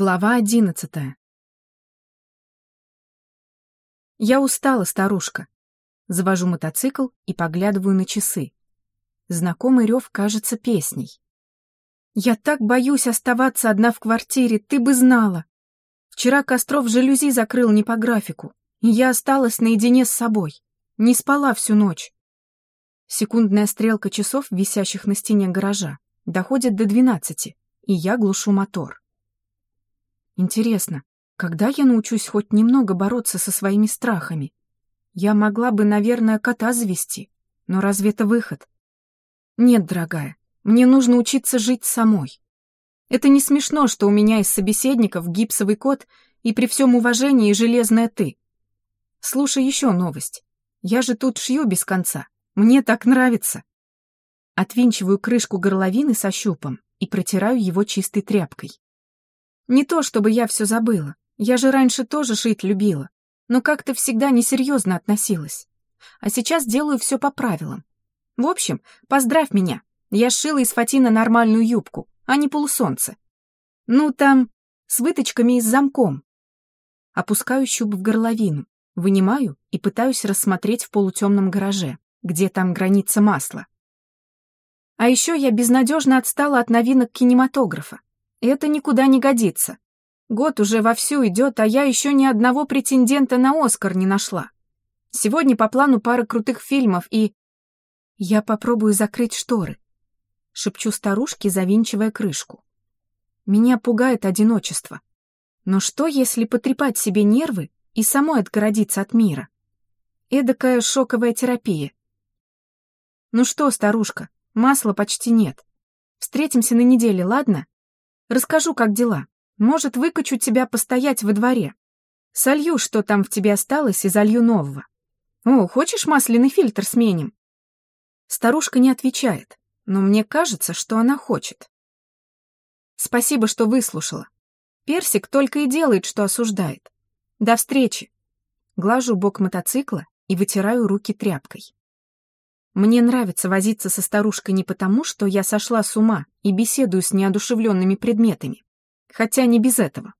Глава одиннадцатая. Я устала, старушка. Завожу мотоцикл и поглядываю на часы. Знакомый рев кажется песней. Я так боюсь оставаться одна в квартире, ты бы знала. Вчера Костров жалюзи закрыл не по графику, и я осталась наедине с собой. Не спала всю ночь. Секундная стрелка часов, висящих на стене гаража, доходит до двенадцати, и я глушу мотор. Интересно, когда я научусь хоть немного бороться со своими страхами? Я могла бы, наверное, кота завести, но разве это выход? Нет, дорогая, мне нужно учиться жить самой. Это не смешно, что у меня из собеседников гипсовый кот и при всем уважении железная ты. Слушай еще новость. Я же тут шью без конца. Мне так нравится. Отвинчиваю крышку горловины со щупом и протираю его чистой тряпкой. Не то, чтобы я все забыла. Я же раньше тоже шить любила, но как-то всегда несерьезно относилась. А сейчас делаю все по правилам. В общем, поздравь меня. Я сшила из фатина нормальную юбку, а не полусолнце. Ну, там, с выточками и с замком. Опускаю щуп в горловину, вынимаю и пытаюсь рассмотреть в полутемном гараже, где там граница масла. А еще я безнадежно отстала от новинок кинематографа. Это никуда не годится. Год уже вовсю идет, а я еще ни одного претендента на Оскар не нашла. Сегодня по плану пара крутых фильмов и... Я попробую закрыть шторы. Шепчу старушке, завинчивая крышку. Меня пугает одиночество. Но что, если потрепать себе нервы и самой отгородиться от мира? Эдакая шоковая терапия. Ну что, старушка, масла почти нет. Встретимся на неделе, ладно? Расскажу, как дела. Может, выкачу тебя постоять во дворе. Солью, что там в тебе осталось, и залью нового. О, хочешь масляный фильтр сменим?» Старушка не отвечает, но мне кажется, что она хочет. Спасибо, что выслушала. Персик только и делает, что осуждает. До встречи. Глажу бок мотоцикла и вытираю руки тряпкой. Мне нравится возиться со старушкой не потому, что я сошла с ума и беседую с неодушевленными предметами. Хотя не без этого.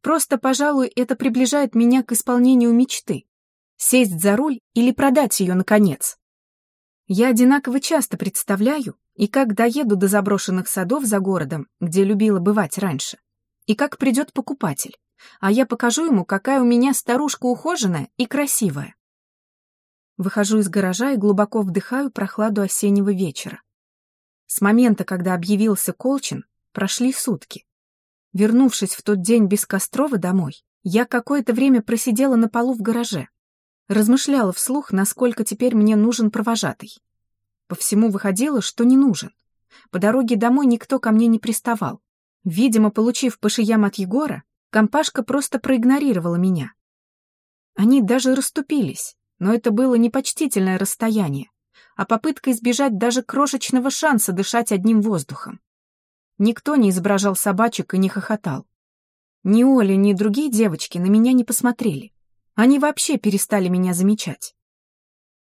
Просто, пожалуй, это приближает меня к исполнению мечты. Сесть за руль или продать ее, наконец. Я одинаково часто представляю, и как доеду до заброшенных садов за городом, где любила бывать раньше, и как придет покупатель, а я покажу ему, какая у меня старушка ухоженная и красивая. Выхожу из гаража и глубоко вдыхаю прохладу осеннего вечера. С момента, когда объявился Колчин, прошли сутки. Вернувшись в тот день без Кострова домой, я какое-то время просидела на полу в гараже. Размышляла вслух, насколько теперь мне нужен провожатый. По всему выходило, что не нужен. По дороге домой никто ко мне не приставал. Видимо, получив по шиям от Егора, компашка просто проигнорировала меня. Они даже расступились, но это было непочтительное расстояние, а попытка избежать даже крошечного шанса дышать одним воздухом. Никто не изображал собачек и не хохотал. Ни Оля, ни другие девочки на меня не посмотрели. Они вообще перестали меня замечать.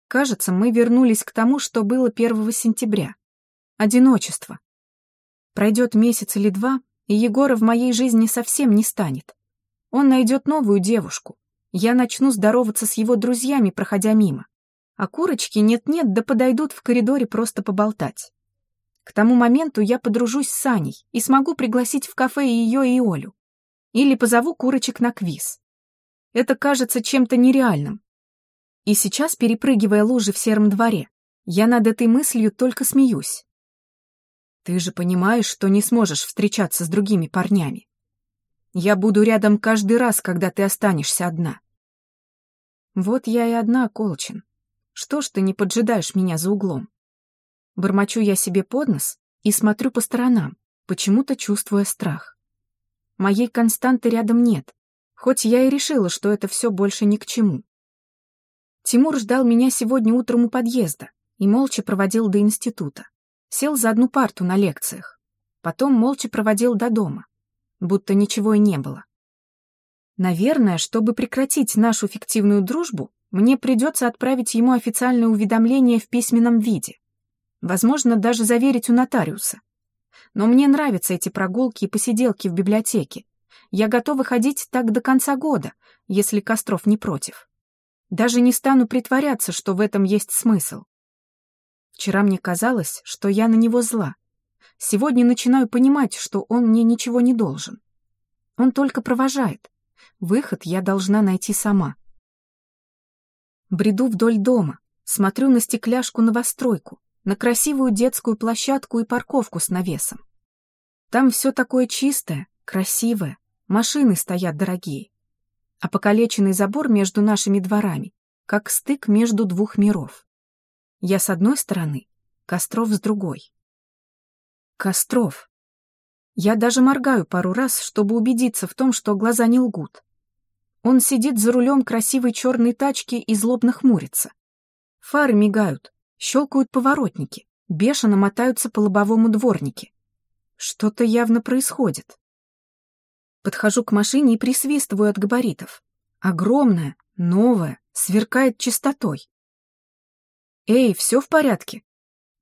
Кажется, мы вернулись к тому, что было 1 сентября. Одиночество. Пройдет месяц или два, и Егора в моей жизни совсем не станет. Он найдет новую девушку, я начну здороваться с его друзьями, проходя мимо. А курочки нет-нет, да подойдут в коридоре просто поболтать. К тому моменту я подружусь с Саней и смогу пригласить в кафе ее и Олю. Или позову курочек на квиз. Это кажется чем-то нереальным. И сейчас, перепрыгивая лужи в сером дворе, я над этой мыслью только смеюсь. Ты же понимаешь, что не сможешь встречаться с другими парнями. Я буду рядом каждый раз, когда ты останешься одна. Вот я и одна, Колчин. Что ж ты не поджидаешь меня за углом? Бормочу я себе под нос и смотрю по сторонам, почему-то чувствуя страх. Моей константы рядом нет, хоть я и решила, что это все больше ни к чему. Тимур ждал меня сегодня утром у подъезда и молча проводил до института. Сел за одну парту на лекциях. Потом молча проводил до дома, будто ничего и не было. Наверное, чтобы прекратить нашу фиктивную дружбу, мне придется отправить ему официальное уведомление в письменном виде. Возможно, даже заверить у нотариуса. Но мне нравятся эти прогулки и посиделки в библиотеке. Я готова ходить так до конца года, если Костров не против. Даже не стану притворяться, что в этом есть смысл. Вчера мне казалось, что я на него зла. Сегодня начинаю понимать, что он мне ничего не должен. Он только провожает. Выход я должна найти сама. Бреду вдоль дома, смотрю на стекляшку новостройку, на красивую детскую площадку и парковку с навесом. Там все такое чистое, красивое, машины стоят дорогие. А покалеченный забор между нашими дворами, как стык между двух миров. Я с одной стороны, Костров с другой. Костров. Я даже моргаю пару раз, чтобы убедиться в том, что глаза не лгут. Он сидит за рулем красивой черной тачки и злобно хмурится. Фары мигают, щелкают поворотники, бешено мотаются по лобовому дворнике. Что-то явно происходит. Подхожу к машине и присвистываю от габаритов. Огромная, новая, сверкает чистотой. «Эй, все в порядке?»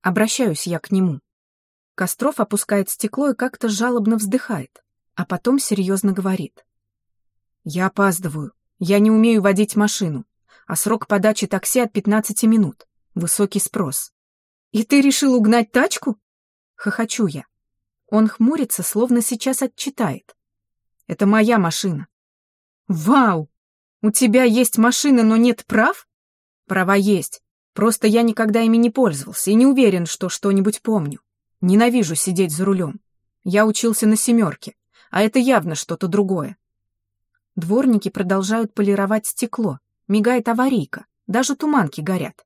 Обращаюсь я к нему. Костров опускает стекло и как-то жалобно вздыхает, а потом серьезно говорит. «Я опаздываю. Я не умею водить машину, а срок подачи такси от 15 минут. Высокий спрос. «И ты решил угнать тачку?» Хохочу я. Он хмурится, словно сейчас отчитает. «Это моя машина». «Вау! У тебя есть машина, но нет прав?» «Права есть. Просто я никогда ими не пользовался и не уверен, что что-нибудь помню. Ненавижу сидеть за рулем. Я учился на семерке, а это явно что-то другое. Дворники продолжают полировать стекло, мигает аварийка, даже туманки горят.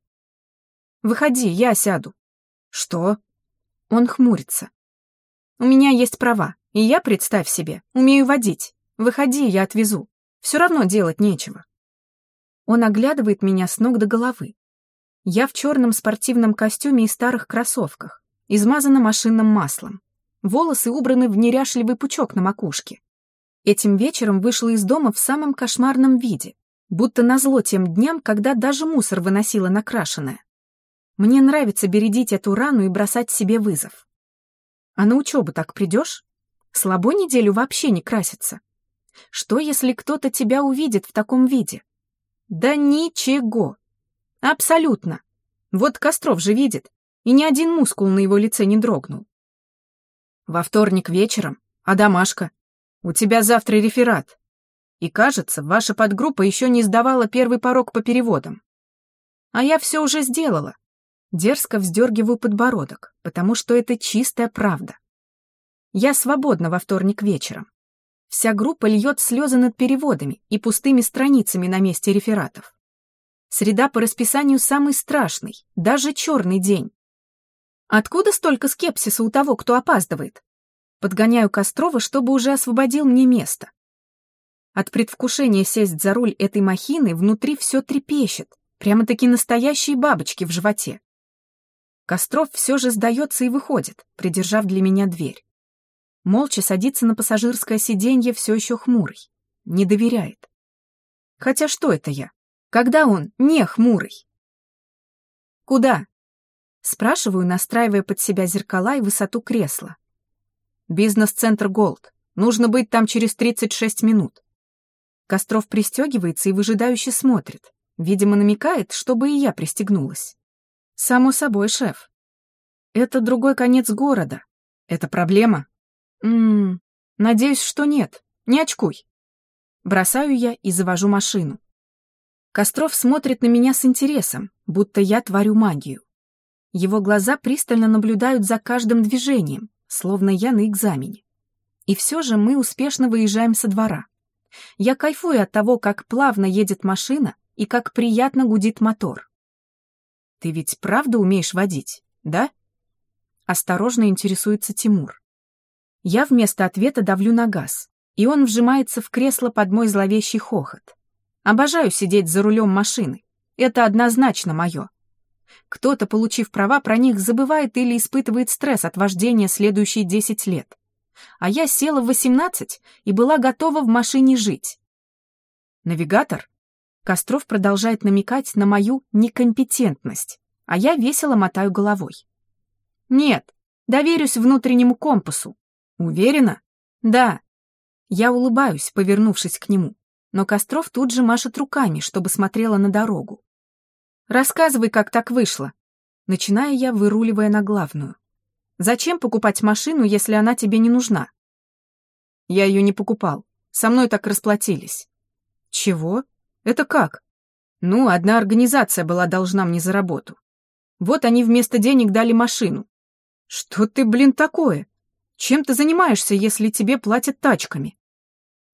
«Выходи, я сяду». «Что?» Он хмурится. «У меня есть права, и я, представь себе, умею водить. Выходи, я отвезу. Все равно делать нечего». Он оглядывает меня с ног до головы. Я в черном спортивном костюме и старых кроссовках, измазана машинным маслом. Волосы убраны в неряшливый пучок на макушке. Этим вечером вышла из дома в самом кошмарном виде, будто назло тем дням, когда даже мусор выносила накрашенная. Мне нравится бередить эту рану и бросать себе вызов. А на учебу так придешь? Слабо неделю вообще не краситься. Что, если кто-то тебя увидит в таком виде? Да ничего. Абсолютно. Вот Костров же видит, и ни один мускул на его лице не дрогнул. Во вторник вечером, а домашка? У тебя завтра реферат. И кажется, ваша подгруппа еще не сдавала первый порог по переводам. А я все уже сделала. Дерзко вздергиваю подбородок, потому что это чистая правда. Я свободна во вторник вечером. Вся группа льет слезы над переводами и пустыми страницами на месте рефератов. Среда по расписанию самый страшный, даже черный день. Откуда столько скепсиса у того, кто опаздывает? Подгоняю Кострова, чтобы уже освободил мне место. От предвкушения сесть за руль этой махины внутри все трепещет, прямо-таки настоящие бабочки в животе. Костров все же сдается и выходит, придержав для меня дверь. Молча садится на пассажирское сиденье, все еще хмурый. Не доверяет. Хотя что это я? Когда он не хмурый? Куда? Спрашиваю, настраивая под себя зеркала и высоту кресла. Бизнес-центр Голд. Нужно быть там через 36 минут. Костров пристегивается и выжидающе смотрит. Видимо, намекает, чтобы и я пристегнулась. Само собой, шеф. Это другой конец города. Это проблема? Ммм, надеюсь, что нет. Не очкуй. Бросаю я и завожу машину. Костров смотрит на меня с интересом, будто я творю магию. Его глаза пристально наблюдают за каждым движением, словно я на экзамене. И все же мы успешно выезжаем со двора. Я кайфую от того, как плавно едет машина и как приятно гудит мотор. «Ты ведь правда умеешь водить, да?» Осторожно интересуется Тимур. Я вместо ответа давлю на газ, и он вжимается в кресло под мой зловещий хохот. Обожаю сидеть за рулем машины. Это однозначно мое. Кто-то, получив права, про них забывает или испытывает стресс от вождения следующие 10 лет. А я села в 18 и была готова в машине жить. Навигатор? Костров продолжает намекать на мою некомпетентность, а я весело мотаю головой. Нет, доверюсь внутреннему компасу. Уверена? Да. Я улыбаюсь, повернувшись к нему, но Костров тут же машет руками, чтобы смотрела на дорогу. «Рассказывай, как так вышло», начинаю я, выруливая на главную. «Зачем покупать машину, если она тебе не нужна?» Я ее не покупал. Со мной так расплатились. Чего? Это как? Ну, одна организация была должна мне за работу. Вот они вместо денег дали машину. Что ты, блин, такое? Чем ты занимаешься, если тебе платят тачками?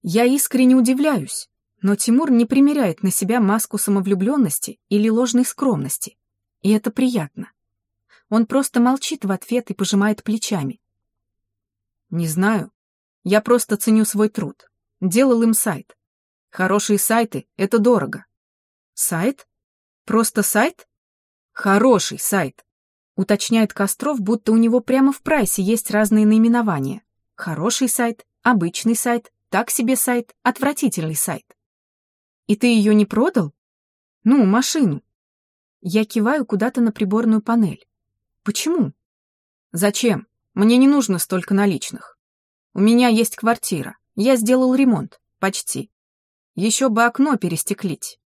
Я искренне удивляюсь, но Тимур не примеряет на себя маску самовлюбленности или ложной скромности. И это приятно. Он просто молчит в ответ и пожимает плечами. Не знаю. Я просто ценю свой труд. Делал им сайт. Хорошие сайты — это дорого. Сайт? Просто сайт? Хороший сайт. Уточняет Костров, будто у него прямо в прайсе есть разные наименования. Хороший сайт, обычный сайт, так себе сайт, отвратительный сайт. И ты ее не продал? Ну, машину. Я киваю куда-то на приборную панель. Почему? Зачем? Мне не нужно столько наличных. У меня есть квартира. Я сделал ремонт. Почти. Еще бы окно перестеклить.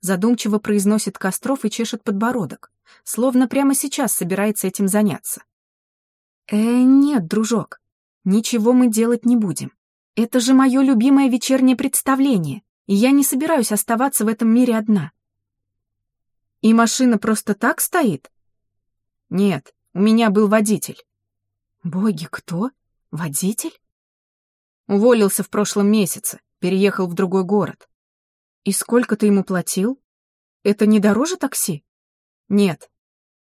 Задумчиво произносит Костров и чешет подбородок словно прямо сейчас собирается этим заняться. «Э, нет, дружок, ничего мы делать не будем. Это же мое любимое вечернее представление, и я не собираюсь оставаться в этом мире одна». «И машина просто так стоит?» «Нет, у меня был водитель». «Боги, кто? Водитель?» Уволился в прошлом месяце, переехал в другой город. «И сколько ты ему платил? Это не дороже такси?» «Нет».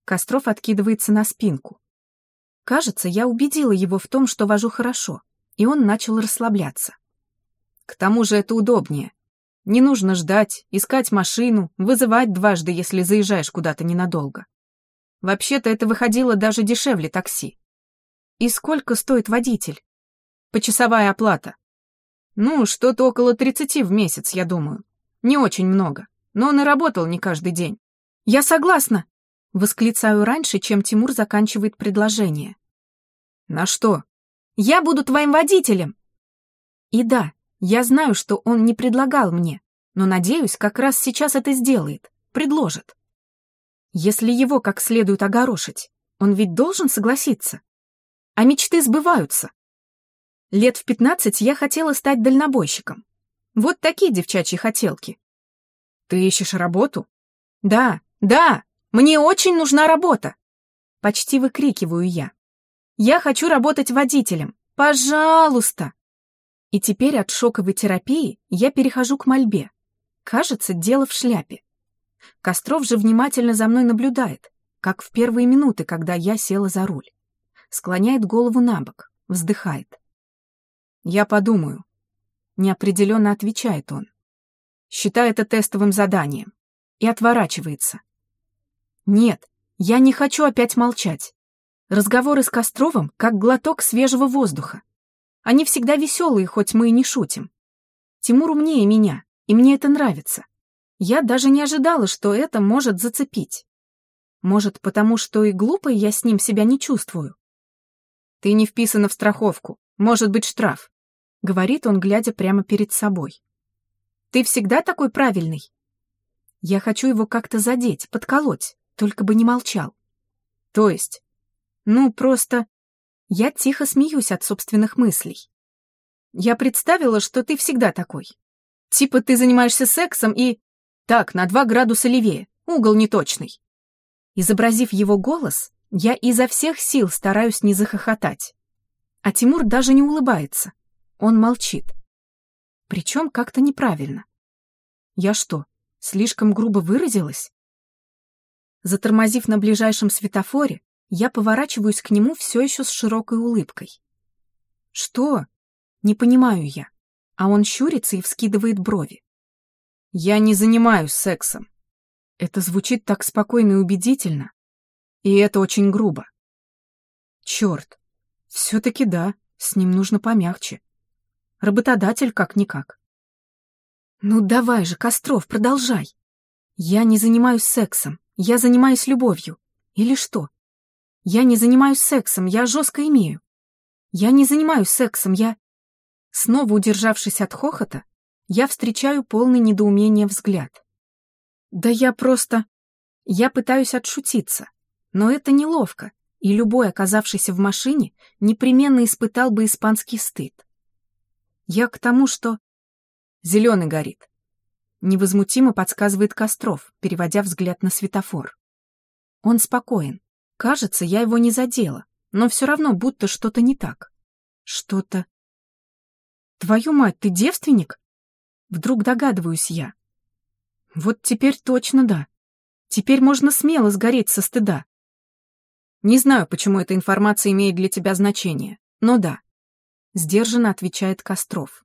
Костров откидывается на спинку. Кажется, я убедила его в том, что вожу хорошо, и он начал расслабляться. К тому же это удобнее. Не нужно ждать, искать машину, вызывать дважды, если заезжаешь куда-то ненадолго. Вообще-то это выходило даже дешевле такси. И сколько стоит водитель? Почасовая оплата. Ну, что-то около 30 в месяц, я думаю. Не очень много, но он и работал не каждый день. «Я согласна!» — восклицаю раньше, чем Тимур заканчивает предложение. «На что?» «Я буду твоим водителем!» И да, я знаю, что он не предлагал мне, но, надеюсь, как раз сейчас это сделает, предложит. Если его как следует огорошить, он ведь должен согласиться. А мечты сбываются. Лет в пятнадцать я хотела стать дальнобойщиком. Вот такие девчачьи хотелки. Ты ищешь работу? Да, «Да, мне очень нужна работа!» Почти выкрикиваю я. «Я хочу работать водителем! Пожалуйста!» И теперь от шоковой терапии я перехожу к мольбе. Кажется, дело в шляпе. Костров же внимательно за мной наблюдает, как в первые минуты, когда я села за руль. Склоняет голову на бок, вздыхает. «Я подумаю», — неопределенно отвечает он. Считай это тестовым заданием. И отворачивается. Нет, я не хочу опять молчать. Разговоры с Костровым как глоток свежего воздуха. Они всегда веселые, хоть мы и не шутим. Тимур умнее меня, и мне это нравится. Я даже не ожидала, что это может зацепить. Может, потому что и глупой я с ним себя не чувствую. Ты не вписана в страховку, может быть штраф, говорит он, глядя прямо перед собой. Ты всегда такой правильный. Я хочу его как-то задеть, подколоть, только бы не молчал. То есть? Ну, просто... Я тихо смеюсь от собственных мыслей. Я представила, что ты всегда такой. Типа ты занимаешься сексом и... Так, на два градуса левее, угол неточный. Изобразив его голос, я изо всех сил стараюсь не захохотать. А Тимур даже не улыбается. Он молчит. Причем как-то неправильно. Я что, слишком грубо выразилась? Затормозив на ближайшем светофоре, я поворачиваюсь к нему все еще с широкой улыбкой. «Что?» Не понимаю я, а он щурится и вскидывает брови. «Я не занимаюсь сексом». Это звучит так спокойно и убедительно, и это очень грубо. Черт, все-таки да, с ним нужно помягче. Работодатель как-никак. Ну давай же, Костров, продолжай. Я не занимаюсь сексом. Я занимаюсь любовью. Или что? Я не занимаюсь сексом, я жестко имею. Я не занимаюсь сексом, я... Снова удержавшись от хохота, я встречаю полный недоумения взгляд. Да я просто... Я пытаюсь отшутиться, но это неловко, и любой, оказавшийся в машине, непременно испытал бы испанский стыд. Я к тому, что... Зеленый горит. Невозмутимо подсказывает Костров, переводя взгляд на светофор. Он спокоен. Кажется, я его не задела, но все равно будто что-то не так. Что-то... Твою мать, ты девственник? Вдруг догадываюсь я. Вот теперь точно да. Теперь можно смело сгореть со стыда. Не знаю, почему эта информация имеет для тебя значение, но да. Сдержанно отвечает Костров.